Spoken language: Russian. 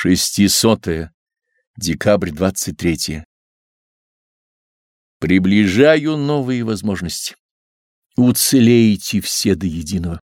Шестисотое. Декабрь 23. Приближаю новые возможности. Уцелеете все до единого.